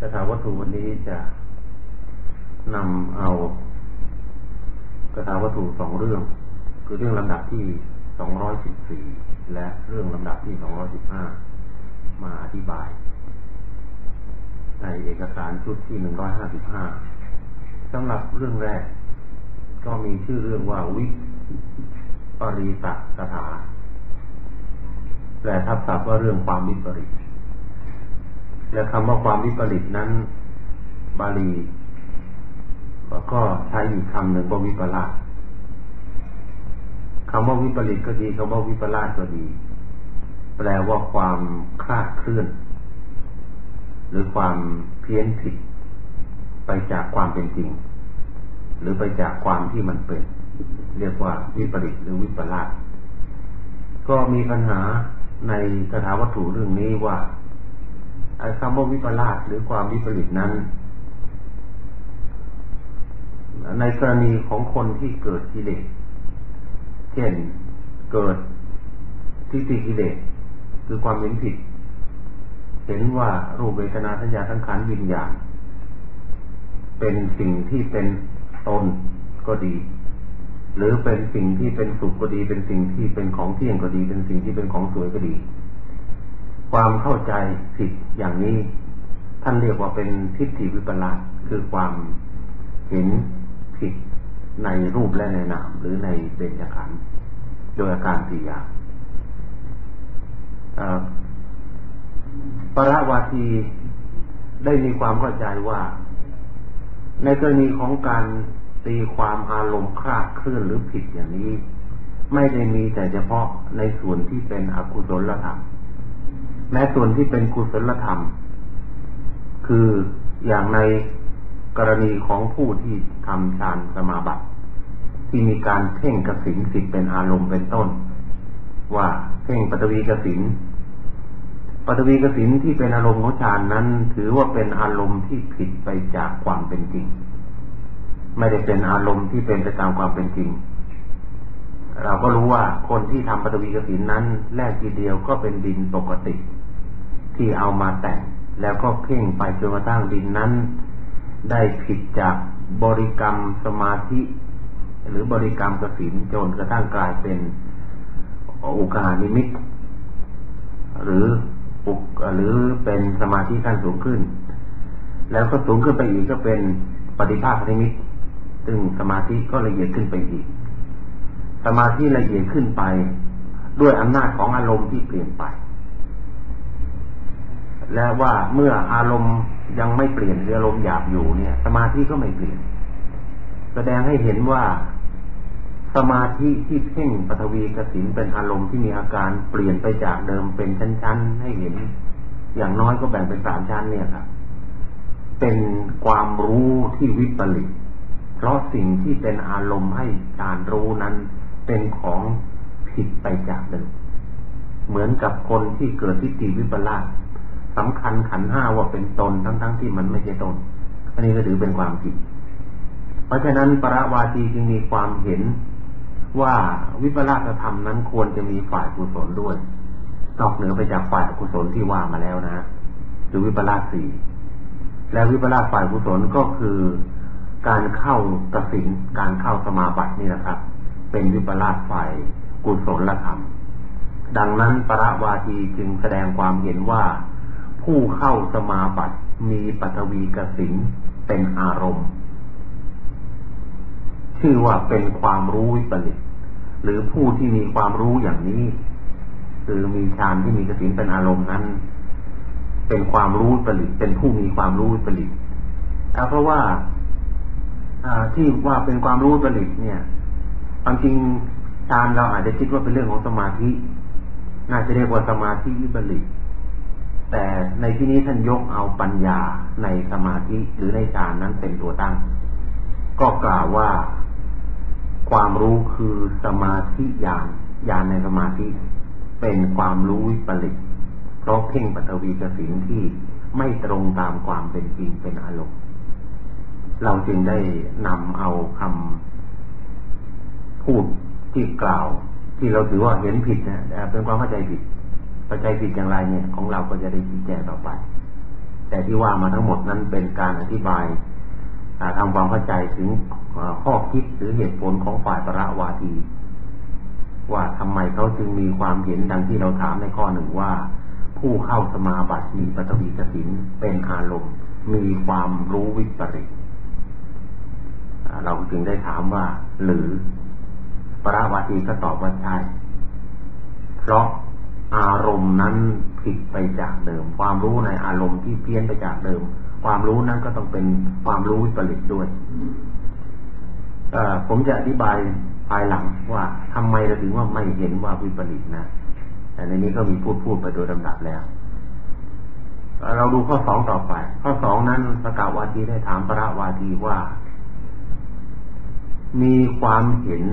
คาถาวัตถุวันนี้จะนำเอาคาถาวัตถุสองเรื่อง คือเรื่องลำดับที่สองร้อยสิบสี่และเรื่องลำดับที่สองร้อยสิบห้ามาอธิบาย ในเอกสารชุดที่หนึ่งร้อยห้าสิบห้าสำหรับเรื่องแรก ก็มีชื่อเรื่องว่าวิปริตคาถาแปลทับศัพท์ว่าเรื่องความวิปริต และคำว่าความวิปริตนั้น บาลีก็ใช้อีกคำหนึ่งว่าวิปลาสคำว่าวิปริตก็ดีคำว่าวิปลาสก็ดี แปลว่าความคลาดเคลื่อน หรือความเพี้ยนผิด ไปจากความเป็นจริง หรือไปจากความที่มันเป็น เรียกว่าวิปริตหรือวิปลาสก็มีปัญหาในสถาวัตถุเรื่องนี้ว่า คำว่าวิปลาสหรือความวิปริตนั้น ในกรณีของคนที่เกิดกิเลสเช่นเกิดทิฏฐิกิเลสคือความเห็นผิด เห็นว่ารูปเวทนาสัญญาทั้งขันวิญญาณเป็นสิ่งที่เป็นตนก็ดี หรือเป็นสิ่งที่เป็นสุขก็ดี เป็นสิ่งที่เป็นของเที่ยงก็ดี เป็นสิ่งที่เป็นของสวยก็ดี ความเข้าใจผิดอย่างนี้ ท่านเรียกว่าเป็นทิฏฐิวิปลาสคือความเห็นผิดในรูปและในนาม หรือในเบญจขันธ์โดยอาการสี่อย่างปรวาทีได้มีความเข้าใจว่า ในกรณีของการตีความอารมณ์คลาดเคลื่อนหรือผิดอย่างนี้ ไม่ได้มีแต่เฉพาะในส่วนที่เป็นอกุศลธรรม แม้ส่วนที่เป็นกุศลธรรม คืออย่างในกรณีของผู้ที่ทำฌานสมาบัติ ที่มีการเพ่งกสินสิทเป็นอารมณ์เป็นต้น ว่าเพ่งปฐวีกสินปฐวีกสินที่เป็นอารมณ์ของฌานนั้น ถือว่าเป็นอารมณ์ที่ผิดไปจากความเป็นจริง ไม่ได้เป็นอารมณ์ที่เป็นไปตามความเป็นจริง เราก็รู้ว่าคนที่ทำปฐวีกสินนั้น แรกทีเดียวก็เป็นดินปกติ ที่เอามาแต่ง แล้วก็เพ่งไปจนกระทั่งดินนั้น ได้ผิดจากบริกรรมสมาธิ หรือบริกรรมกสินจนกระทั่งกลายเป็นอุกานิมิตหรืออุกหรือเป็นสมาธิขั้นสูงขึ้น แล้วก็สูงขึ้นไปอีกก็เป็นปฏิภาคนิมิตซึ่งสมาธิก็ละเอียดขึ้นไปอีก สมาธิละเอียดขึ้นไป ด้วยอำนาจของอารมณ์ที่เปลี่ยนไป และว่าเมื่ออารมณ์ยังไม่เปลี่ยนหรืออารมณ์หยาบอยู่เนี่ย สมาธิก็ไม่เปลี่ยน แสดงให้เห็นว่าสมาธิที่เพ่งปฐวีกสินเป็นอารมณ์ที่มีอาการเปลี่ยนไปจากเดิมเป็นชั้นๆให้เห็น อย่างน้อยก็แบ่งเป็นสามชั้นเนี่ยครับเป็นความรู้ที่วิปริตเพราะสิ่งที่เป็นอารมณ์ให้การรู้นั้น เป็นของผิดไปจากเดิมเหมือนกับคนที่เกิดทิฏฐิวิปลาส สำคัญขันห้าว่าเป็นตนทั้งๆทที่มันไม่ใช่ตน อันนี้ก็ถือเป็นความผิด เพราะฉะนั้นปรวาทีจึงมีความเห็นว่าวิปลาสธรรมนั้นควรจะมีฝ่ายกุศลด้วยนอกเหนือไปจากฝ่ายกุศลที่ว่ามาแล้วนะหรือวิปลาสสี่และวิปลาสฝ่ายกุศลก็คือการเข้ากสินการเข้าสมาบัตินี่นะครับ เป็นวิปลาสฝ่ายกุศลธรรมดังนั้นปรวาทีจึงแสดงความเห็นว่า ผู้เข้าสมาบัติมีปฐวีกสินเป็นอารมณ์ ชื่อว่าเป็นความรู้วิปริตหรือผู้ที่มีความรู้อย่างนี้ คือมีฌานที่มีกสินเป็นอารมณ์นั้น เป็นความรู้วิปริตเป็นผู้มีความรู้วิปริตเพราะว่าที่ว่าเป็นความรู้วิปริตเนี่ยความจริงฌานเราอาจจะคิดว่าเป็นเรื่องของสมาธิ น่าจะเรียกว่าสมาธิวิปริต แต่ในที่นี้ท่านยกเอาปัญญาในสมาธิหรือในฌานนั้นเป็นตัวตั้ง ก็กล่าวว่าความรู้คือสมาธิญาณญาณในสมาธิ เป็นความรู้วิปริตเพราะเพ่งปัตวีกสินที่ไม่ตรงตามความเป็นจริงเป็นอารมณ์เราจึงได้นำเอาคำพูดที่กล่าว ที่เราถือว่าเห็นผิดนะเป็นความเข้าใจผิด เข้าใจผิดอย่างไรเนี่ย ของเราก็จะได้ชี้แจงต่อไป แต่ที่ว่ามาทั้งหมดนั้นเป็นการอธิบายทำความเข้าใจถึงข้อคิดหรือเหตุผลของฝ่ายประวาทีว่าทำไมเขาจึงมีความเห็นดังที่เราถามในข้อหนึ่งว่า ผู้เข้าสมาบัติมีปฐวีกสินเป็นอารมณ์ มีความรู้วิปริตเราจึงได้ถามว่า หรือ ปราวาทีก็ตอบว่าใช่เพราะ อารมณ์นั้นผิดไปจากเดิม ความรู้ในอารมณ์ที่เพี้ยนไปจากเดิม ความรู้นั้นก็ต้องเป็นความรู้วิปริตด้วยผมจะอธิบายภายหลังว่าทำไมเราถึงว่าไม่เห็นว่าวิปริตนะ แต่ในนี้ก็มีพูดพูดไปโดยลำดับแล้ว เราดูข้อสองต่อไป ข้อสองนั้นสกาวาทีได้ถามพระวาทีว่า มีความเห็น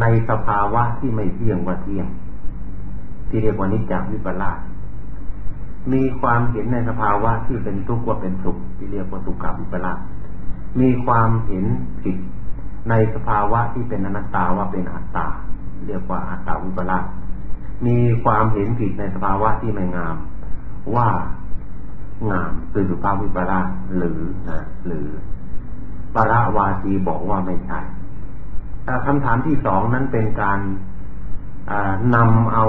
ในสภาวะที่ไม่เที่ยงว่าเที่ยง ที่เรียกว่านิจจวิปลาสมีความเห็นในสภาวะที่เป็นทุกข์ว่าเป็นสุข ที่เรียกว่าทุกขวิปลาสมีความเห็นผิดในสภาวะที่เป็นอนัตตาว่าเป็นอัตตา เรียกว่าอัตตาวิปลาสมีความเห็นผิดในสภาวะที่ไม่งาม ว่างามคือสุภาพวิปลาสหรือนะหรือปราวาทีบอกว่าไม่ใช่คำถามที่สองนั้นเป็นการ นำเอา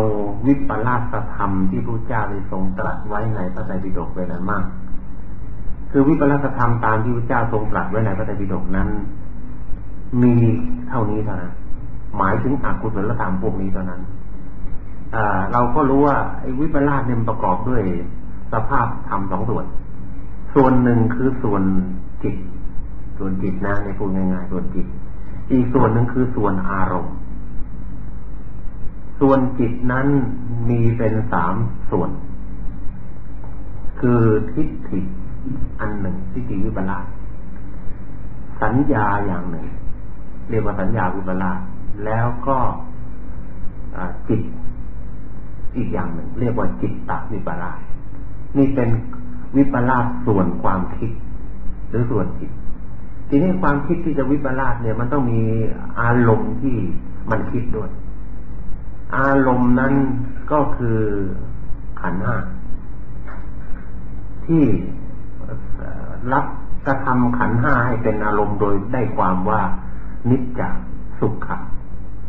วิปลาสธรรมที่พระเจ้าได้ทรงตรัสไว้ในพระไตรปิฎกไว้นั้นมาก คือวิปลาสธรรมตามที่พระเจ้าทรงตรัสไว้ในพระไตรปิฎกนั้น มีเท่านี้เท่านั้นหมายถึงอกุศลธรรมพวกนี้เท่านั้นเราก็รู้ว่าไอ้วิปลาสเนี่ยประกอบด้วยสภาพธรรมสองส่วน ส่วนหนึ่งคือส่วนจิต ส่วนจิตนะในพูดง่ายๆส่วนจิต อีกส่วนหนึ่งคือส่วนอารมณ์ ส่วนจิตนั้นมีเป็นสามส่วน คือทิฏฐิอันหนึ่งทิฏฐิวิปลาสสัญญาอย่างหนึ่ง เรียกว่าสัญญาวิปลาสแล้วก็จิตอีกอย่างหนึ่ง เรียกว่าจิตตวิปลาสนี่เป็นวิปลาสส่วนความคิด หรือส่วนจิต ทีนี้ความคิดที่จะวิปลาสเนี่ย มันต้องมีอารมณ์ที่มันคิดด้วย อารมณ์นั้นก็คือขันห้าที่รับกระทำขันห้าให้เป็นอารมณ์โดยได้ความว่านิจจสุขะ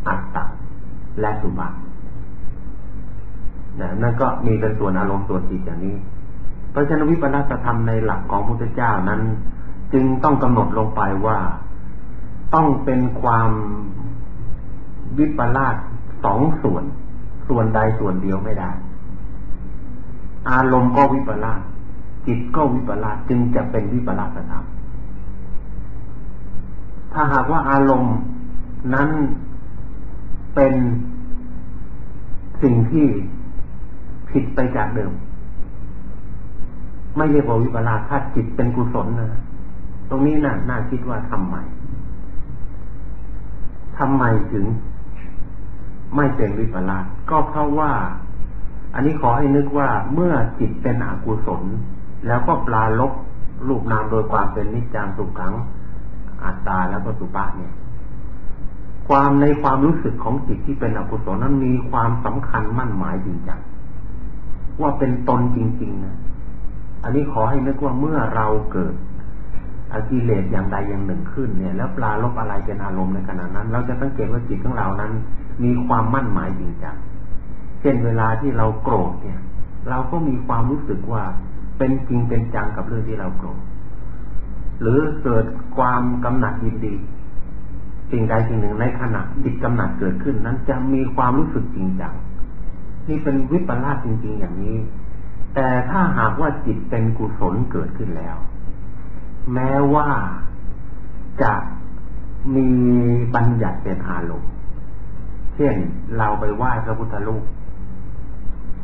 อัตตะและสุบัตินั่นก็มีเป็นส่วนอารมณ์ส่วนจิตอย่างนี้ เพราะฉะนั้นวิปัสสธรรมในหลักของพุทธเจ้านั้น จึงต้องกำหนดลงไปว่าต้องเป็นความวิปลาส สองส่วน ส่วนใดส่วนเดียวไม่ได้ อารมณ์ก็วิปลาสจิตก็วิปลาสจึงจะเป็นวิปลาสธรรมถ้าหากว่าอารมณ์นั้นเป็นสิ่งที่ผิดไปจากเดิม ไม่เรียกว่าวิปลาสถ้าจิตเป็นกุศลนะตรงนี้น่ะน่าคิดว่าทำไมทำไมถึง ไม่เป็นวิปลาสก็เพราะว่า อันนี้ขอให้นึกว่าเมื่อจิตเป็นอกุศล แล้วก็ปลาลบรูปนามโดยความเป็นนิจจังสุขังอัตตาและปัสุปะเนี่ย ความในความรู้สึกของจิตที่เป็นอกุศลนั้นมีความสำคัญมั่นหมายจริงจังว่าเป็นตนจริง ๆนะอันนี้ขอให้นึกว่าเมื่อเราเกิดอากิเลสอย่างใดอย่างหนึ่งขึ้นเนี่ย แล้วปลาลบอะไรเป็นอารมณ์ในขณะนั้น เราจะสังเกตว่าจิตของเรานั้น มีความมั่นหมายจริงจังเช่นเวลาที่เราโกรธเนี่ย เราก็มีความรู้สึกว่าเป็นจริงเป็นจังกับเรื่องที่เราโกรธหรือเกิดความกำหนัดยินดีสิ่งใดสิ่งหนึ่งในขณะจิตกำหนัดเกิดขึ้น นั้นจะมีความรู้สึกจริงจังนี่เป็นวิปลาสจริง ๆ อย่างนี้ แต่ถ้าหากว่าจิตเป็นกุศลเกิดขึ้นแล้ว แม้ว่าจะมีบัญญัติเป็นอารมณ์ เช่นเราไปไหว้พระพุทธรูป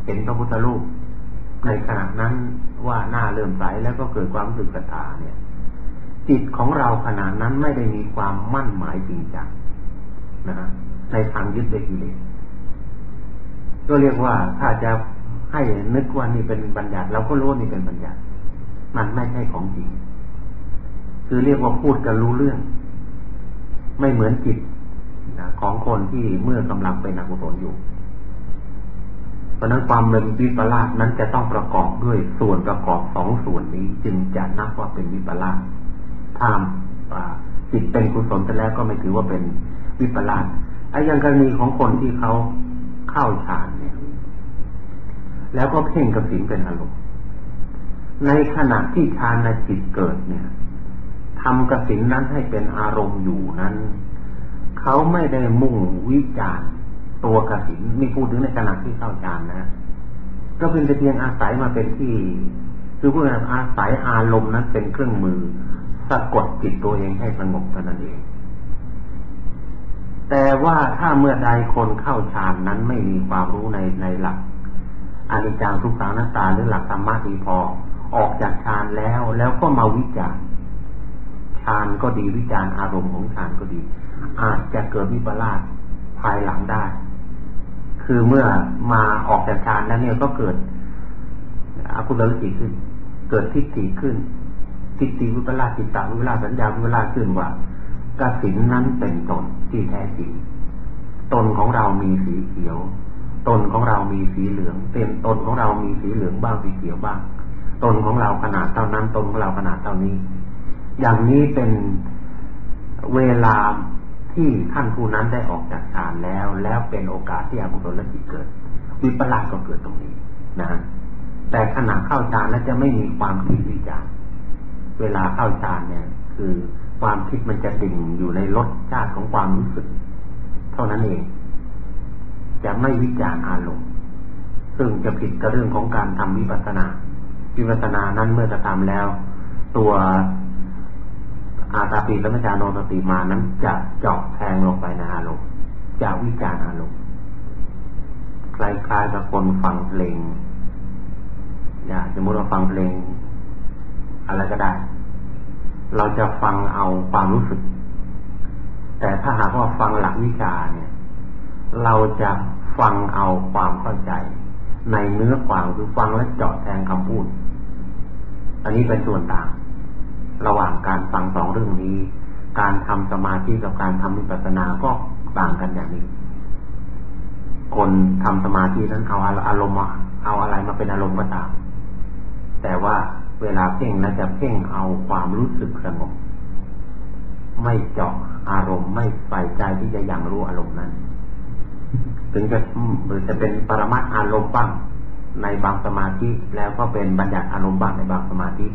เห็นพระพุทธรูปในขณะนั้นว่าหน้าเริ่มใสแล้วก็เกิดความรู้สึกศรัทธาเนี่ย จิตของเราขณะนั้นไม่ได้มีความมั่นหมายจริงจังนะฮะในทางยึดด้วยกิเลสก็เรียกว่าถ้าจะให้นึกว่านี่เป็นบัญญัติเราก็รู้นี่เป็นบัญญัติ มันไม่ใช่ของจริง คือเรียกว่าพูดกันรู้เรื่อง ไม่เหมือนจิต นะของคนที่เมื่อกำลังเป็นอกุศลอยู่ เพราะนั้นความเป็นวิปลาสนั้นจะต้องประกอบด้วยส่วนประกอบสองส่วนนี้ จึงจะนับว่าเป็นวิปลาสถ้าจิตเป็นกุศลแต่แล้วก็ไม่ถือว่าเป็นวิปลาสไอ้ยังกรณีของคนที่เขาเข้าฌานเนี่ย แล้วก็เพ่งกับสิ่งเป็นอารมณ์ในขณะที่ฌานในจิตเกิดเนี่ยทำกสินนั้นให้เป็นอารมณ์อยู่นั้น เขาไม่ได้มุ่งวิจารตัวกสินมีพูดถึงในขณะที่เข้าฌานนะก็เป็นแต่เพียงอาศัยมาเป็นที่ คือพูดอาศัยอารมณ์นั้นเป็นเครื่องมือสะกดจิตตัวเองให้สงบเท่านั้นเอง แต่ว่าถ้าเมื่อใดคนเข้าฌานนั้นไม่มีความรู้ในในหลักอนิจจังทุกขังนัตตาหรือหลักธรรมะดีพอออกจากฌานแล้วแล้วก็มาวิจารฌานก็ดีวิจารอารมณ์ของฌานก็ดี อาจจะเกิดวิปลาสภายหลังได้ คือเมื่อมาออกจากฌานแล้วเนี่ยก็เกิดอกุศลจิขึ้น เกิดทิฏฐิขึ้น ทิฏฐิวิปลาสจิตตวิปลาสสัญญาวิปลาสขึ้นว่ากสินนั้นเป็นตนที่แท้จริงตนของเรามีสีเขียว ตนของเรามีสีเหลืองเป็นตนของเรามีสีเหลืองบ้างสีเขียวบ้าง ตนของเราขนาดเท่านั้น ตนของเราขนาดเท่านี้ อย่างนี้เป็นเวลา ที่ท่านผู้นั้นได้ออกจากฌานแล้ว แล้วเป็นโอกาสที่อกุศลจิตเกิดวิปลาสก็เกิดตรงนี้นะแต่ขณะเข้าฌานแล้วจะไม่มีความคิดวิจารเวลาเข้าฌานเนี่ย คือความคิดมันจะดิ่งอยู่ในรสชาติของความรู้สึก เท่านั้นเอง จะไม่วิจารอารมณ์ซึ่งจะผิดกับเรื่องของการทำวิปัสสนาวิปัสสนานั้นเมื่อจะทำแล้ว ตัว อาตาปีสัมปชาโนสติมานั้นจะเจาะแทงลงไปในอารมณ์จะวิจารอารมณ์คล้ายๆกับคนฟังเพลงอย่าสมมติเราฟังเพลง อะไรก็ได้ เราจะฟังเอาความรู้สึก แต่ถ้าหากว่าฟังหลักวิชาเนี่ย เราจะฟังเอาความเข้าใจ ในเนื้อความคือฟังและเจาะแทงคำพูด อันนี้เป็นส่วนต่าง สองเรื่องนี้ การทำสมาธิกับการทำวิปัสสนาก็ต่างกันอย่างนี้ คนทำสมาธินั้นเอาอารมณ์เอาอะไรมาเป็นอารมณ์ก็ตาม แต่ว่าเวลาเพ่งนะจะเพ่งเอาความรู้สึกสงบไม่เจาะอารมณ์ไม่ใส่ใจที่จะยังรู้อารมณ์นั้น ถึงจะหรือจะเป็นปรมัตอารมณ์บ้างในบางสมาธิแล้วก็เป็นบัญญัติอารมณ์บ้างในบางสมาธิ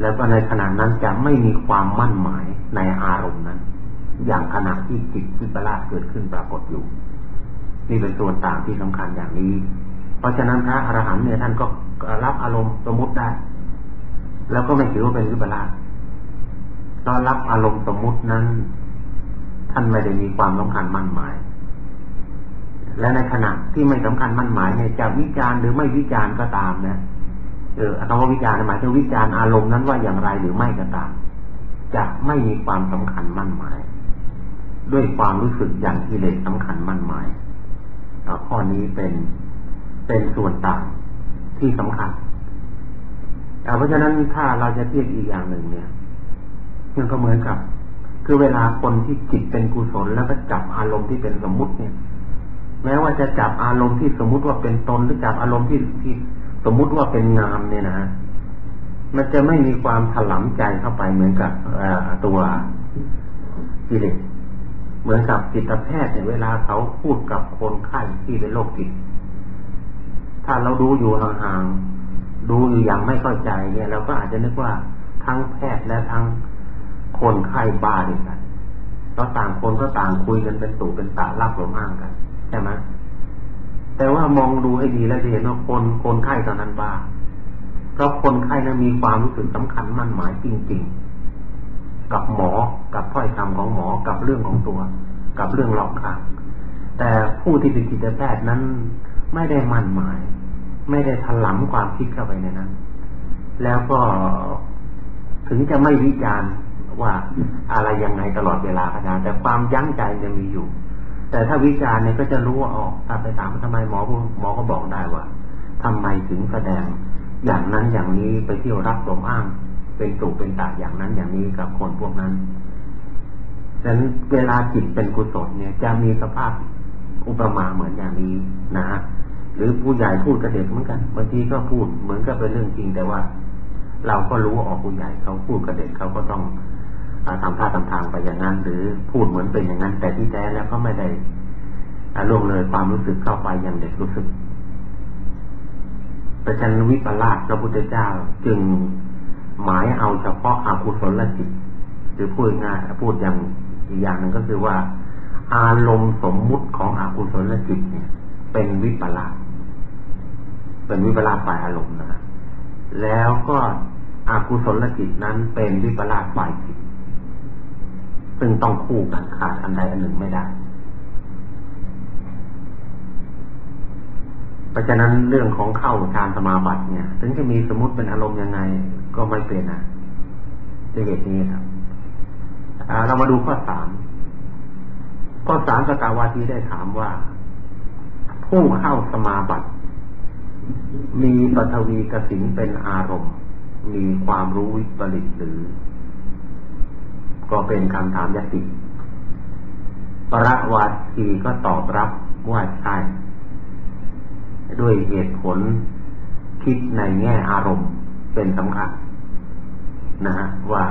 แล้วก็ในขณะนั้นจะไม่มีความมั่นหมายในอารมณ์นั้น อย่างขณะที่จิตวิปลาสเกิดขึ้นปรากฏอยู่ นี่เป็นส่วนต่างที่สำคัญอย่างนี้ เพราะฉะนั้นพระอรหันต์เนี่ยท่านก็รับอารมณ์สมมุติได้ แล้วก็ไม่ถือว่าเป็นวิปลาสตอนรับอารมณ์สมมุตินั้น ท่านไม่ได้มีความสำคัญมั่นหมาย และในขณะที่ไม่สำคัญมั่นหมายเนี่ยจะวิจารณ์หรือไม่วิจารณ์ก็ตามนะ เออคำว่าวิจารณ์หมายถึงวิจารณ์อารมณ์นั้นว่าอย่างไรหรือไม่ก็ตามจะไม่มีความสำคัญมั่นหมาย ด้วยความรู้สึกอย่างที่เลสสำคัญมั่นหมายข้อนี้เป็นเป็นส่วนต่างที่สำคัญเพราะฉะนั้นถ้าเราจะเทียบอีกอย่างหนึ่งเนี่ยมันก็เหมือนกับ คือเวลาคนที่จิตเป็นกุศลแล้วก็จับอารมณ์ที่เป็นสมมุติเนี่ย แม้ว่าจะจับอารมณ์ที่สมมุติว่าเป็นตนหรือจับอารมณ์ที่ที่ สมมุติว่าเป็นงามเนี่ยนะมันจะไม่มีความถลำใจเข้าไปเหมือนกับตัวกิเลสเหมือนกับจิตแพทย์เนี่ยเวลาเขาพูดกับคนไข้ที่เป็นโรคจิตถ้าเราดูอยู่ห่างๆดูอยู่อย่างไม่เข้าใจ เนี่ย เราก็อาจจะนึกว่าทั้งแพทย์และทั้งคนไข้บ้าด้วยกันเราต่างคนก็ต่างคุยกันเป็นตู่เป็นตาลับหลงอ้างกัน ใช่ไหม แต่ว่ามองดูให้ดีแล้วจะเห็นว่าคนคนไข้ตอนนั้นบ้าเพราะคนไข้นั้นมีความรู้สึกสำคัญมั่นหมายจริง ๆ กับหมอกับถ้อยคำของหมอกับเรื่องของตัว กับเรื่องรอบข้างแต่ผู้ที่เป็นจิตแพทย์นั้นไม่ได้มั่นหมาย ไม่ได้ถลำความคิดเข้าไปในนั้น แล้วก็ถึงจะไม่วิจารณ์ว่าอะไรยังไงตลอดเวลาก็ตามแต่ความยั้งใจยังมีอยู่ แต่ถ้าวิจารณ์เนี่ยก็จะรู้ว่าออกถ้าไปถามทำไมหมอหมอก็บอกได้ว่าทำไมถึงแสดง อย่างนั้นอย่างนี้ไปเที่ยวรับสมอ้าง เป็นตุเป็นตาอย่างนั้นอย่างนี้กับคนพวกนั้นดังนั้นเวลาจิตเป็นกุศลเนี่ย จะมีสภาพอุปมาเหมือนอย่างนี้นะหรือผู้ใหญ่พูดกับเด็กเหมือนกันบางทีก็พูดเหมือนกับเป็นเรื่องจริงแต่ว่า เราก็รู้ว่าออกผู้ใหญ่เขาพูดกับเด็กเขาก็ต้อง ทำท่าทำทางไปอย่างนั้นหรือพูดเหมือนเป็นอย่างนั้น แต่ที่แท้แล้วก็ไม่ได้ล่วงเลยความรู้สึกเข้าไปอย่างเด็กรู้สึกประชันวิปลาสพระพุทธเจ้าจึงหมายเอาเฉพาะอากุศลจิตหรือพูดง่ายพูดอย่างอีกอย่างหนึ่งก็คือว่า อารมณ์สมมุติของอกุศลจิตเนี่ย เป็นวิปลาสเป็นวิปลาสฝ่ายอารมณ์นะแล้วก็อากุศลจิตนั้นเป็นวิปลาสฝ่ายจิต ซึ่งต้องคู่กันขาดอันใดอันหนึ่งไม่ได้ เพราะฉะนั้นเรื่องของเข้าฌานสมาบัติเนี่ย ถึงจะมีสมมติเป็นอารมณ์ยังไง ก็ไม่เป็นนะด้วยเหตุนี้ครับเรามาดูข้อสามข้อสามสกาวาทีได้ถามว่า ผู้เข้าสมาบัติ มีปฐวีกสิงเป็นอารมณ์ มีความรู้วิปริตหรือ ก็เป็นคำถามยติประวาทีก็ตอบรับว่าใช่ ด้วยเหตุผลคิดในแง่อารมณ์เป็นสำคัญนะฮะว่า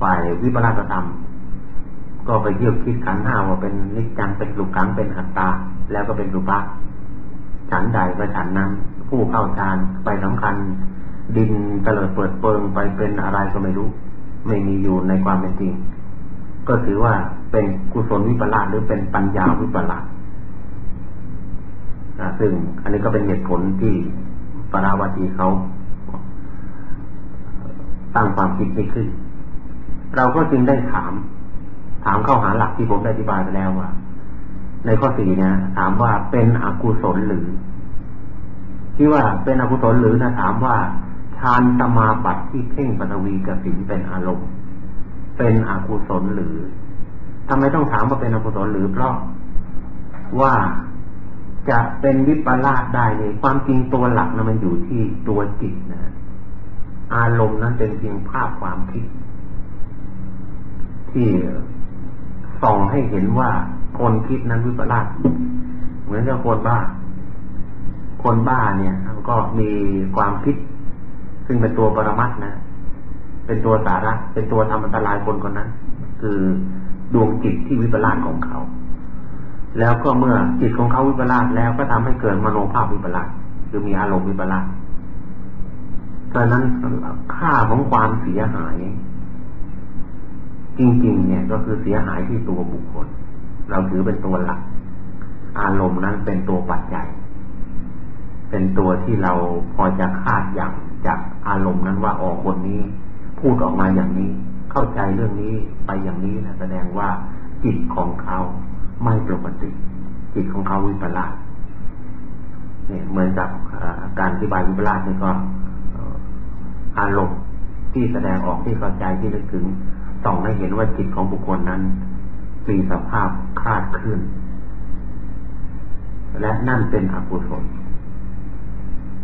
ฝ่ายวิปลาสธรรม ก็ไปเที่ยวคิดขันห้าว่าเป็นนิจจังเป็นลูกขังเป็นอัตตา แล้วก็เป็นรูปะฉันใดก็ฉันนั้นผู้เข้าฌานไปสำคัญ ดินเตลิดเปิดเปิงไปเป็นอะไรก็ไม่รู้ ไม่มีอยู่ในความเป็นจริง ก็ถือว่าเป็นกุศลวิปลาสหรือเป็นปัญญาวิปลาสซึ่งอันนี้ก็เป็นเหตุผลที่ปราวตีเขาตั้งความคิดนี้ขึ้น เราก็จึงได้ถาม ถามเข้าหาหลักที่ผมได้อธิบายไปแล้วว่า ในข้อสี่เนี่ยถามว่าเป็นอกุศลหรือ ที่ว่าเป็นอกุศลหรือนะถามว่า ฌานสมาบัติที่เพ่งปฐวีกสินเป็นอารมณ์ เป็นอกุศลหรือทำไมต้องถามว่าเป็นอกุศลหรือเพราะว่าจะเป็นวิปลาสได้เนี่ยความจริงตัวหลักนะมันอยู่ที่ตัวจิตนะอารมณ์นั้นเป็นเพียงภาพความคิด ที่ส่องให้เห็นว่าคนคิดนั้นวิปลาสเหมือนกับคนบ้า คนบ้าเนี่ยก็มีความคิด ซึ่งเป็นตัวปรมัตนะ เป็นตัวสาระ เป็นตัวทำอันตรายคนคนนั้น คือดวงจิตที่วิปลาสของเขา แล้วก็เมื่อจิตของเขาวิปลาสแล้วก็ทำให้เกิดมโนภาพวิปลาสคือมีอารมณ์วิปลาสดังนั้นค่าของความเสียหาย จริง ๆ เนี่ยก็คือเสียหายที่ตัวบุคคล เราถือเป็นตัวหลัก อารมณ์นั้นเป็นตัวปัจจัย เป็นตัวที่เราพอจะคาดอย่าง จากอารมณ์นั้นว่าออกคนนี้ พูดออกมาอย่างนี้ เข้าใจเรื่องนี้ไปอย่างนี้นะแสดงว่าจิตของเขาไม่ปกติ จิตของเขาวิปลาสเนี่ยเหมือนกับการอธิบายวิปลาสนี่ก็อารมณ์ที่แสดงออกที่เข้าใจที่นึกถึงส่องให้เห็นว่าจิตของบุคคลนั้นมีสภาพคลาดเคลื่อนและนั่นเป็นอกุศล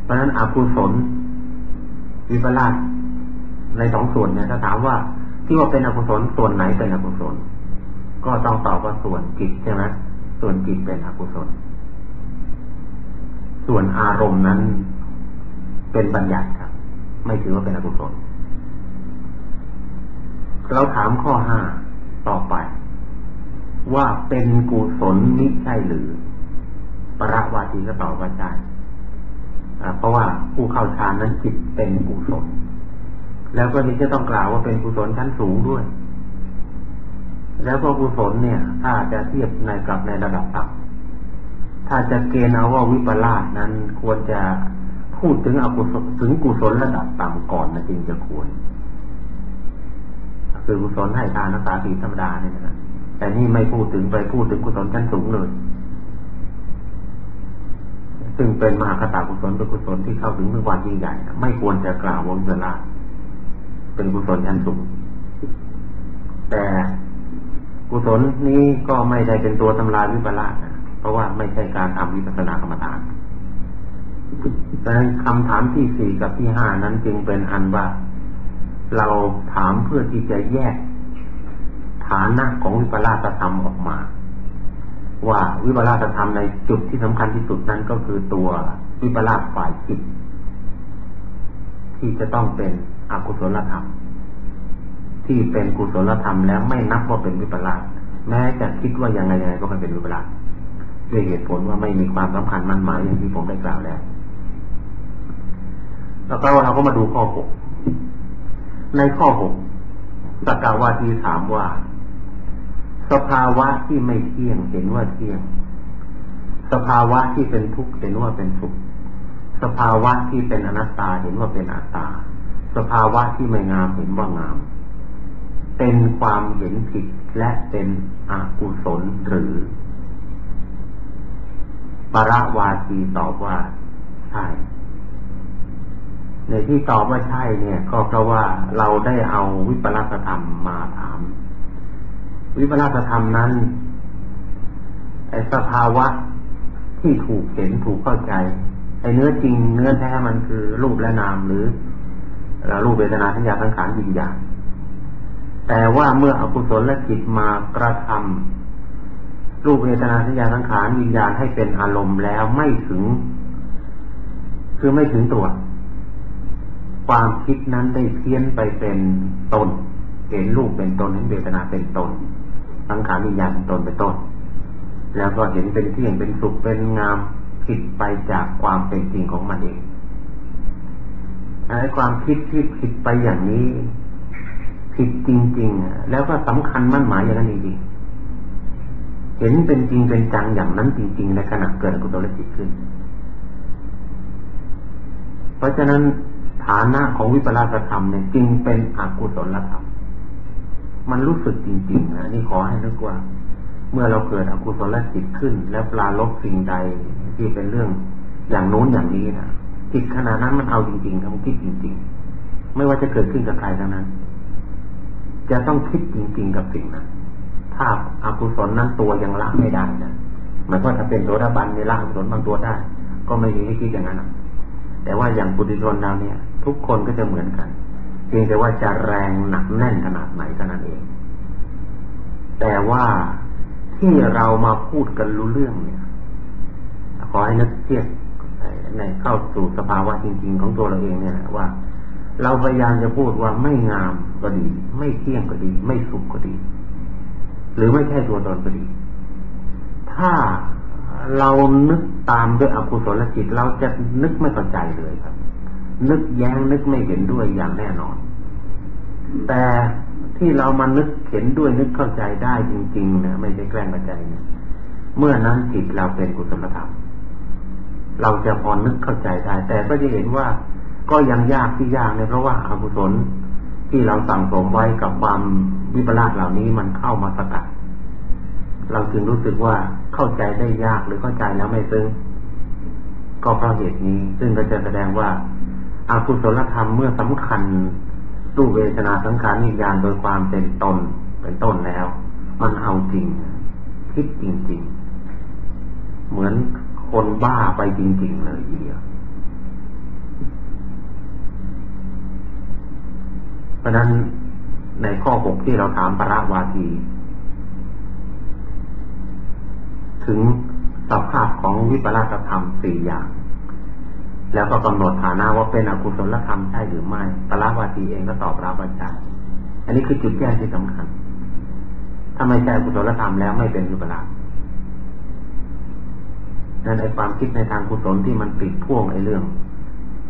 เพราะฉะนั้นอกุศล วิปลาสในสองส่วนเนี่ยถ้าถามว่าที่ว่าเป็นอกุศลส่วนไหนเป็นอกุศล ก็ต้องตอบว่าส่วนจิตใช่ไหมส่วนจิตเป็นอกุศล ส่วนอารมณ์นั้น เป็นบัญญัติครับ ไม่ถือว่าเป็นอกุศลเราถามข้อห้าต่อไป ว่าเป็นกุศลนิใช่หรือ ประวาทีก็ตอบว่าใช่ เพราะว่าผู้เข้าฌานนั้นจิตเป็นกุศลแล้วก็นี้จะต้องกล่าวว่าเป็นกุศลชั้นสูงด้วย แล้วก็กุศลเนี่ย ถ้าจะเทียบในกับในระดับต่ำถ้าจะเกณฑ์เอาว่าวิปลาสนั้นควรจะพูดถึงอกุศลถึงกุศลระดับต่ำก่อนนะจึงจะควรคือกุศลให้ทานนักษาศีธรรมดาเนี่ยนะแต่นี่ไม่พูดถึงไปพูดถึงกุศลชั้นสูงเลย ซึ่งเป็นมหาคตากุศลเป็นกุศลที่เข้าถึงเป็นความยิ่งใหญ่ไม่ควรจะกล่าววงเวลาเป็นกุศลชั้นสูงแต่กุศลนี้ก็ไม่ได้เป็นตัวทำลายวิปลาสเพราะว่าไม่ใช่การทำวิปัสสนากรรมฐานดังนั้นคำถามที่สี่กับที่ห้านั้นจึงเป็นอันว่า เราถามเพื่อที่จะแยกฐานะของวิปลาสธรรมออกมา ว่าวิปลาสธรรมในจุดที่สำคัญที่สุดนั้นก็คือตัววิปลาสฝ่ายจิต ที่จะต้องเป็นอกุศลธรรม ที่เป็นกุศลธรรมแล้วไม่นับว่าเป็นวิปลาสแม้จะคิดว่ายังไงยังไงก็ไม่เป็นวิปลาสด้วยเหตุผลว่าไม่มีความสำคัญมั่นหมายอย่างที่ผมได้กล่าวแล้ว แล้วก็เราก็มาดูข้อหกในข้อหกสกาวาทีถามว่า สภาวะที่ไม่เที่ยงเห็นว่าเที่ยง สภาวะที่เป็นทุกข์เห็นว่าเป็นสุขสภาวะที่เป็นอนัตตาเห็นว่าเป็นอัตตา สภาวะที่ไม่งามเห็นว่างาม เป็นความเห็นผิดและเป็นอกุศลหรือปรวาทีตอบว่าใช่ ในที่ตอบว่าใช่เนี่ย ก็เพราะว่าเราได้เอาวิปลาสธรรมมาถาม วิปลาสธรรมนั้นไอ้สภาวะที่ถูกเห็นถูกเข้าใจไอ้เนื้อจริงเนื้อแท้มันคือรูปและนามหรือรูปเวทนาสัญญาสังขารวิญญาณแต่ว่าเมื่ออกุศลและจิตมากระทำรูปเวทนาสัญญาสังขารวิญญาณให้เป็นอารมณ์แล้วไม่ถึง คือไม่ถึงตัว ความคิดนั้นได้เพี้ยนไปเป็นตนเห็นรูปเป็นตนเห็นเวทนาเป็นตน สังขารวิญญาณเป็นตนเป็นต้น แล้วก็เห็นเป็นเที่ยงเป็นสุขเป็นงามผิดไปจากความเป็นจริงของมันเองไอ้ความคิดที่ผิดไปอย่างนี้ผิดจริงๆแล้วก็สำคัญมั่นหมายอย่างนั้นจริงๆเห็นเป็นจริงเป็นจังอย่างนั้นจริง ๆ ในขณะเกิดกุศลจิตขึ้น เพราะฉะนั้นฐานะของวิปลาสธรรมเนี่ยจึงเป็นอกุศลธรรม มันรู้สึกจริงๆนะนี่ขอให้นึกว่า เมื่อเราเกิดอกุศลจิตขึ้น แล้วปลาลบสิ่งใดที่เป็นเรื่องอย่างโน้นอย่างนี้นะจิตขณะนั้นมันเอาจริงๆทำคิดจริง ๆ ไม่ว่าจะเกิดขึ้นกับใครทั้งนั้น จะต้องคิดจริง ๆ กับสิ่งนั้นถ้าอากุศลนั้นตัวยังละไม่ได้นะหมายว่าถ้าเป็นโสดาบันในละอกุศลบางตัวได้ ก็ไม่มีให้คิดอย่างนั้นแต่ว่าอย่างปุถุชนเราเนี่ย ทุกคนก็จะเหมือนกัน เพียงแต่ว่าจะแรงหนักแน่นขนาดไหนเท่านั้นเอง แต่ว่าที่เรามาพูดกันรู้เรื่องเนี่ย ขอให้นึกเทียบในเข้าสู่สภาวะจริง ๆ ของตัวเราเองเนี่ยว่า เราพยายามจะพูดว่าไม่งามก็ดี ไม่เที่ยงก็ดี ไม่สุขก็ดี หรือไม่ใช่ตัวตนก็ดี ถ้าเรานึกตามด้วยอกุศลจิต เราจะนึกไม่เข้าใจเลยครับ นึกแย้งนึกไม่เห็นด้วยอย่างแน่นอน แต่ที่เรามานึกเห็นด้วยนึกเข้าใจได้จริง ๆ นะไม่ใช่แกล้งกระใจนะเมื่อนั้นจิตเราเป็นกุศลธรรมเราจะพอนึกเข้าใจได้ แต่ก็จะเห็นว่าก็ยังยากที่ยากเนี่ยเพราะว่าอากุศลที่เราสั่งสมไว้กับความวิปลาสเหล่านี้มันเข้ามาสกัด เราจึงรู้สึกว่าเข้าใจได้ยากหรือเข้าใจแล้วไม่ซึ้งก็เพราะเหตุนี้ ซึ่งก็จะแสดงว่า อากุศลธรรมเมื่อสำคัญตู้เวทนาสังขารวิญญาณโดยความเป็นตนเป็นต้นแล้ว มันเอาจริงคิดจริง ๆ เหมือนคนบ้าไปจริง ๆ เลยทีเดียวเพราะนั้นในข้อหกที่เราถามปราวาที ถึงสภาพของวิปลาสธรรมสี่อย่าง แล้วก็กำหนดฐานะว่าเป็นอกุศลธรรมใช่หรือไม่ปราวาทีเองก็ตอบรับว่าใช่อันนี้คือจุดแยกที่สำคัญ ถ้าไม่ใช่อกุศลธรรมแล้วไม่เป็นวิปลาสนั่นไอความคิดในทางกุศลที่มันติดพ่วงไอเรื่อง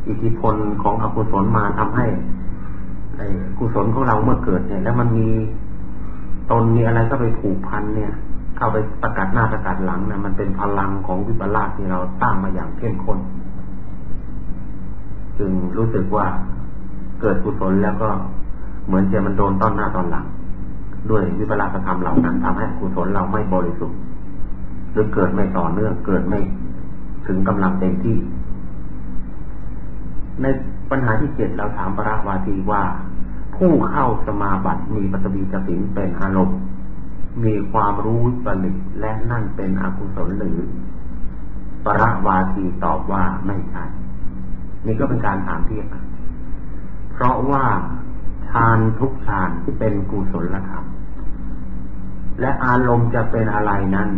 อิทธิพลของอกุศลมาทำให้ไอ้กุศลของเราเมื่อเกิดเนี่ย แล้วมันมีตนมีอะไรก็ไปผูกพันเนี่ย เข้าไปประกาศหน้าประกาศหลังเนี่ยมันเป็นพลังของวิปลาสที่เราตั้งมาอย่างเข้มข้น จึงรู้สึกว่าเกิดกุศลแล้วก็เหมือนจะมันโดนต้อนหน้าตอนหลัง ด้วยวิปลาสธรรมเหล่านั้นทำให้กุศลเราไม่บริสุทธิ์หรือเกิดไม่ต่อเนื่องเกิดไม่ถึงกำลังเต็มที่ ในปัญหาที่เจ็ดเราถามปราวาทีว่า ผู้เข้าสมาบัติมีปฐบีจสินเป็นอารมณ์มีความรู้วิปริตและนั่นเป็นอกุศลหรือปราวาทีตอบว่าไม่ใช่ นี่ก็เป็นการถามเทียบเพราะว่าฌานทุกฌานที่เป็นกุศลธรรมและอารมณ์จะเป็นอะไรนั้น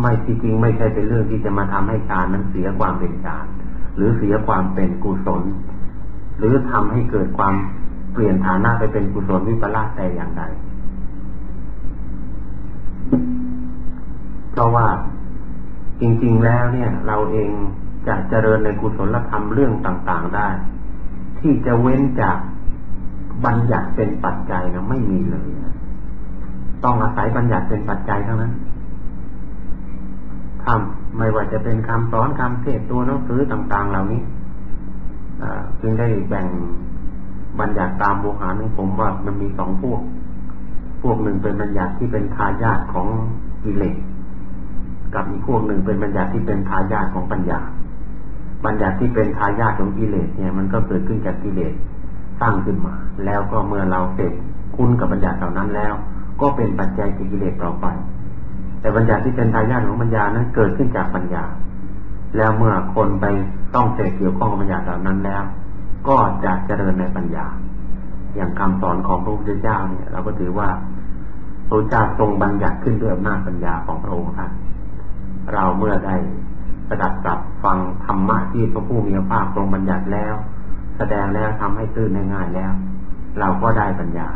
ไม่จริงๆไม่ใช่เป็นเรื่องที่จะมาทำให้ฌานนั้นเสียความเป็นฌานหรือเสียความเป็นกุศล หรือทำให้เกิดความเปลี่ยนฐานะไปเป็นกุศลวิปลาสแต่อย่างใดเพราะว่าจริง ๆ แล้วเนี่ย เราเอง จะเจริญในกุศลธรรมเรื่องต่าง ๆได้ ที่จะเว้นจากบัญญัติเป็นปัจจัยนะไม่มีเลยต้องอาศัยบัญญัติเป็นปัจจัยเท่านั้นทำไม่ว่าจะเป็นคำสอนคำเทศตัวหนังสือต่าง ๆ เหล่านี้จึงได้แบ่งบัญญัติตามโบหารของผมว่ามันมีสองพวก พวกหนึ่งเป็นบัญญัติที่เป็นทายาทของกิเลสกับอีกพวกหนึ่งเป็นบัญญัติที่เป็นทายาทของปัญญา บัญญัติที่เป็นทายาทของกิเลสเนี่ยมันก็เกิดขึ้นจากกิเลสสร้างขึ้นมา แล้วก็เมื่อเราเสร็จคุ้นกับบัญญัติเหล่านั้นแล้ว ก็เป็นปัจจัยกิเลสต่อไป แต่บัญญัติที่เป็นทายาทของปัญญานั้นเกิดขึ้นจากปัญญา แล้วเมื่อคนไปต้องเสกเกี่ยวข้องกับบัญญัติเหล่านั้นแล้ว ก็จะเจริญในปัญญา อย่างคำสอนของพระพุทธเจ้าเนี่ย เราก็ถือว่าพระเจ้าทรงบัญญัติขึ้นด้วยอำนาจปัญญาของพระองค์ท่านเราเมื่อได้ สดับสับฟังธรรมะที่พระผู้มีพระภาคทรงบัญญัติแล้ว แสดงแล้วทำให้ตื่นง่ายๆแล้ว เราก็ได้ปัญญา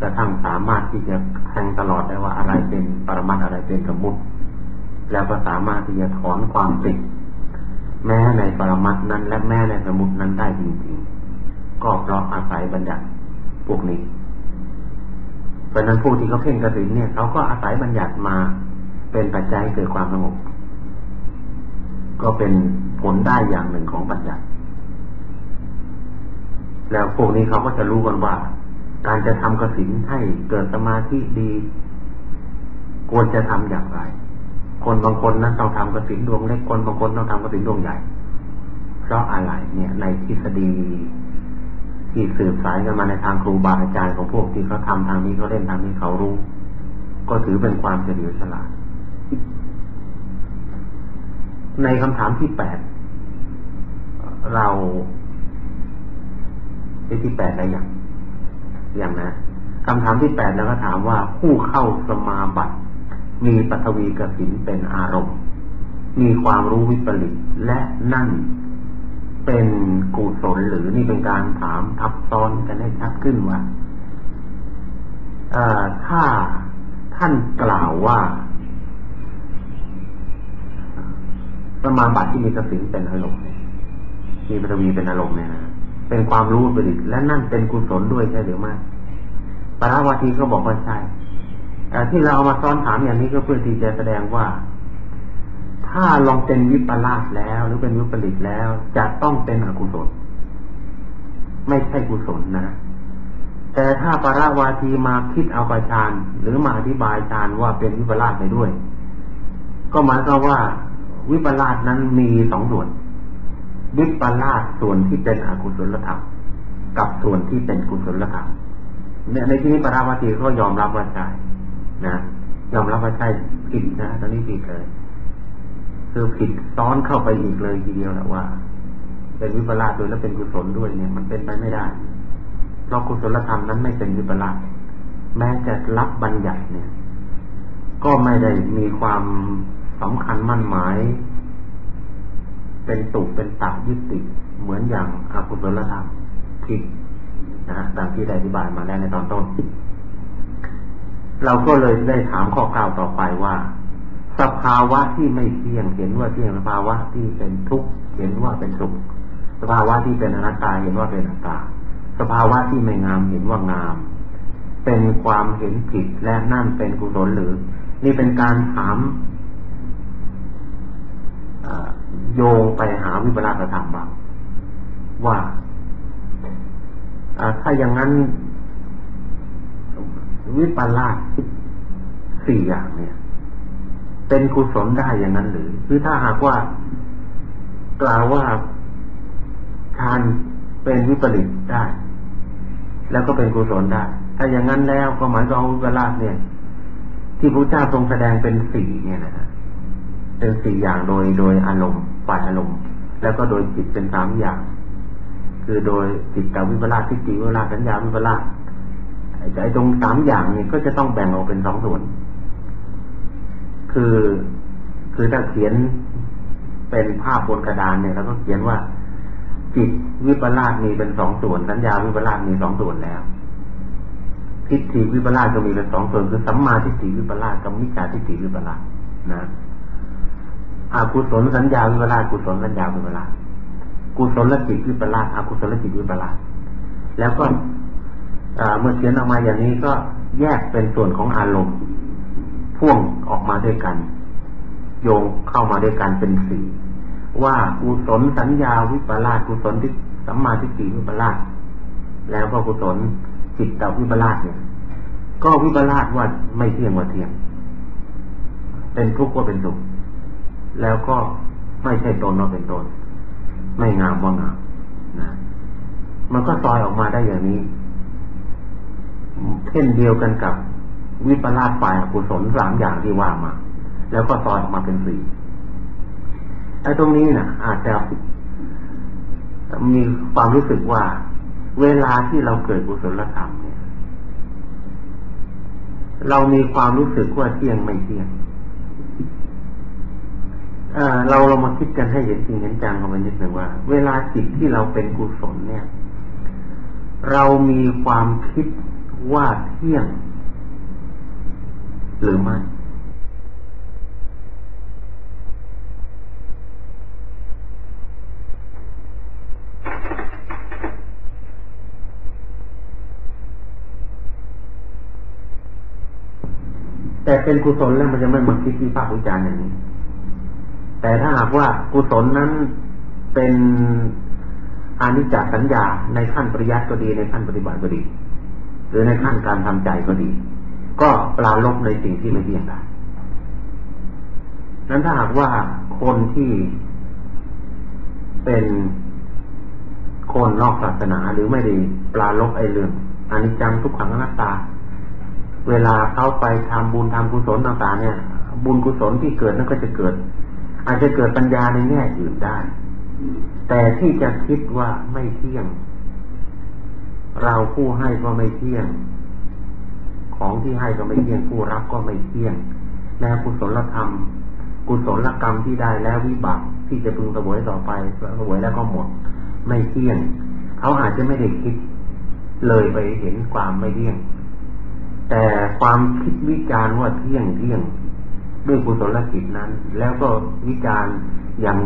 จะทั้งสามารถที่จะแทงตลอดได้ว่าอะไรเป็นปรมัตอะไรเป็นสมมุติ แล้วก็สามารถที่จะถอนความติดแม้ในปรมัตนั้น และแม้ในสมมุตินั้นได้จริงๆ ก็เพราะอาศัยบัญญัติพวกนี้เพราะนั้นผู้ที่เขาเพ่งกระสินเนี่ยเขาก็อาศัยบัญญัติมาเป็นปัจจัยเกิดความสงบ ก็เป็นผลได้อย่างหนึ่งของปัญญาแล้วพวกนี้เขาก็จะรู้กันว่า การจะทำกสินให้เกิดสมาธิดี ควรจะทำอย่างไร คนบางคนนั้นต้องทำกสินดวงเล็กคนบางคนต้องทำกสินดวงใหญ่ เพราะอะไรเนี่ย ในทฤษฎีที่สืบสายกันมาในทางครูบาอาจารย์ของพวกที่เขาทาทางนี้เขาเล่นทางนี้เขารู้ ก็ถือเป็นความเฉลียวฉลาด ในคำถามที่แปดเราที่แปดอะไรอย่างอย่างนะคำถามที่แปดแล้วก็ถามว่าผู้เข้าสมาบัติมีปฐวีกสินเป็นอารมณ์ มีความรู้วิปริตและนั่นเป็นกุศลหรือนี่เป็นการถามทับซ้อนกันให้ชัดขึ้นว่าถ้าท่านกล่าวว่า สมาบัติที่มีกสิเป็นอารมณ์มีปฐวีเป็นอารมณ์เนี่ยนะเป็นความรู้ประดิษฐ์และนั่นเป็นกุศลด้วยใช่หรือไม่ปราวาทีก็บอกว่าใช่แต่ที่เราเอามาซ้อนถามอย่างนี้ก็เพื่อที่จะแสดงว่า ถ้าลองเป็นวิปลาสแล้ว หรือเป็นวิปริตแล้ว จะต้องเป็นอกุศล ไม่ใช่กุศลนะแต่ถ้าปราวาทีมาคิดเอาประชานหรือมาอธิบายฌานว่าเป็นวิปลาสไปด้วย ก็หมายความว่า วิปลาสนั้นมีสองส่วน วิปลาสส่วนที่เป็นอกุศลธรรมกับส่วนที่เป็นกุศลธรรมในที่นี้ปราวาตีก็ยอมรับว่าใช่นะยอมรับว่าใช่ผิดนะตอนนี้ผิดเลยคือผิดซ้อนเข้าไปอีกเลยทีเดียวแหละว่า เป็นวิปลาสโดยแล้วเป็นกุศลด้วยเนี่ย มันเป็นไปไม่ได้เพราะกุศลธรรมนั้นไม่เป็นวิปลาสแม้จะรับบัญญัติเนี่ย ก็ไม่ได้มีความ สำคัญมั่นหมาย เป็นตุกเป็นตับยึดติดเหมือนอย่างอากุศลธรรมผิดนะฮะดังที่ได้อธิบายมาแล้วในตอนต้น เราก็เลยได้ถามข้อกล่าวต่อไปว่า สภาวะที่ไม่เที่ยงเห็นว่าเที่ยงสภาวะที่เป็นทุกข์เห็นว่าเป็นสุขสภาวะที่เป็นอนัตตาเห็นว่าเป็นอนัตตา สภาวะที่ไม่งามเห็นว่างาม เป็นความเห็นผิดและนั่นเป็นกุศลหรือ นี่เป็นการถาม โยงไปหาวิปลาสธรรมบ้างว่าถ้าอย่างนั้น วิปลาสสี่อย่างเนี่ย เป็นกุศลได้อย่างนั้นหรือคือถ้าหากว่า กล่าวว่าทานเป็นวิปริตได้ แล้วก็เป็นกุศลได้ ถ้าอย่างนั้นแล้วก็หมายความวิปลาสเนี่ย ที่พระเจ้าทรงแสดงเป็นสี่เนี่ยนะ เป็นสี่อย่างโดยโดยอารมณ์ฝ่ายอารมณ์ แล้วก็โดยจิตเป็นสามอย่าง คือโดยจิตกับวิปลาสทิฏฐิวิปลาสสัญญาวิปลาสไอ้ตรงสามอย่างนี้ก็จะต้องแบ่งออกเป็นสองส่วน คือคือถ้าเขียนเป็นภาพบนกระดานเนี่ยเราก็เขียนว่า จิตวิปลาสมีเป็นสองส่วน สัญญาวิปลาสมีสองส่วนแล้วทิฏฐิวิปลาสก็มีเป็นสองส่วนคือสัมมาทิฏฐิวิปลาสกับมิจฉาทิฏฐิวิปลาสนะ อากุศลสัญญาวิปลาสกุศลสัญญาวิปลาสกุศลจิตวิปลาสอากุศลจิตวิปลาสแล้วก็เมื่อเขียนออกมาอย่างนี้ก็แยกเป็นส่วนของอารมณ์พ่วงออกมาด้วยกัน โยงเข้ามาด้วยกันเป็นสี่ว่ากุศลสัญญาวิปลาสกุศลที่สัมมาทิฏฐิวิปลาสแล้วก็กุศลจิตตวิปลาสเนี่ย ก็วิปลาสว่าไม่เที่ยงว่าเที่ยง เป็นทุกข์ว่าเป็นสุข แล้วก็ไม่ใช่ตนว่าเป็นตน ไม่งามว่างามนะมันก็ซอยออกมาได้อย่างนี้เช่นเดียวกันกับวิปลาสฝ่ายกุศลสามอย่างที่ว่ามา แล้วก็ซอยออกมาเป็นสี่ไอ้ตรงนี้นะอาจจะมีความรู้สึกว่า เวลาที่เราเกิดกุศลธรรมเนี่ย เรามีความรู้สึกว่าเที่ยงไม่เที่ยง เราเรามาคิดกันให้เห็นจริงเห็นจังกันนิดหนึ่งว่า เวลาจิตที่เราเป็นกุศลเนี่ย เรามีความคิดว่าเที่ยง หรือไม่แต่เป็นกุศลแล้วมันจะไม่มาคิดที่ภาควิจารณ์อย่างนี้ แต่ถ้าหากว่ากุศลนั้นเป็นอานิจจสัญญาในขั้นปริยัติก็ดีในขั้นปฏิบัติก็ดี หรือในขั้นการทำใจก็ดี ก็ปลาลบในสิ่งที่ไม่เที่ยงได้นั้นถ้าหากว่าคนที่เป็นคนนอกศาสนาหรือไม่ได้ปลาลบไอเรื่องอนิจจังทุกขังอนัตตา เวลาเข้าไปทำบุญทำกุศลต่างๆเนี่ย บุญกุศลที่เกิดนั่นก็จะเกิด อาจจะเกิดปัญญาในแง่อื่นได้ แต่ที่จะคิดว่าไม่เที่ยง เราผู้ให้ก็ไม่เที่ยง ของที่ให้ก็ไม่เที่ยงผู้รับก็ไม่เที่ยงแม้กุศลธรรม กุศลกรรมที่ได้แล้ววิบากที่จะพึงสวยต่อไปสวยแล้วก็หมด ไม่เที่ยง เขาอาจจะไม่ได้คิด เลยไปเห็นความไม่เที่ยง แต่ความคิดวิจารณ์ว่าเที่ยงเที่ยง ด้วยกุศลจิตนั้น แล้วก็วิจารณ์อย่าง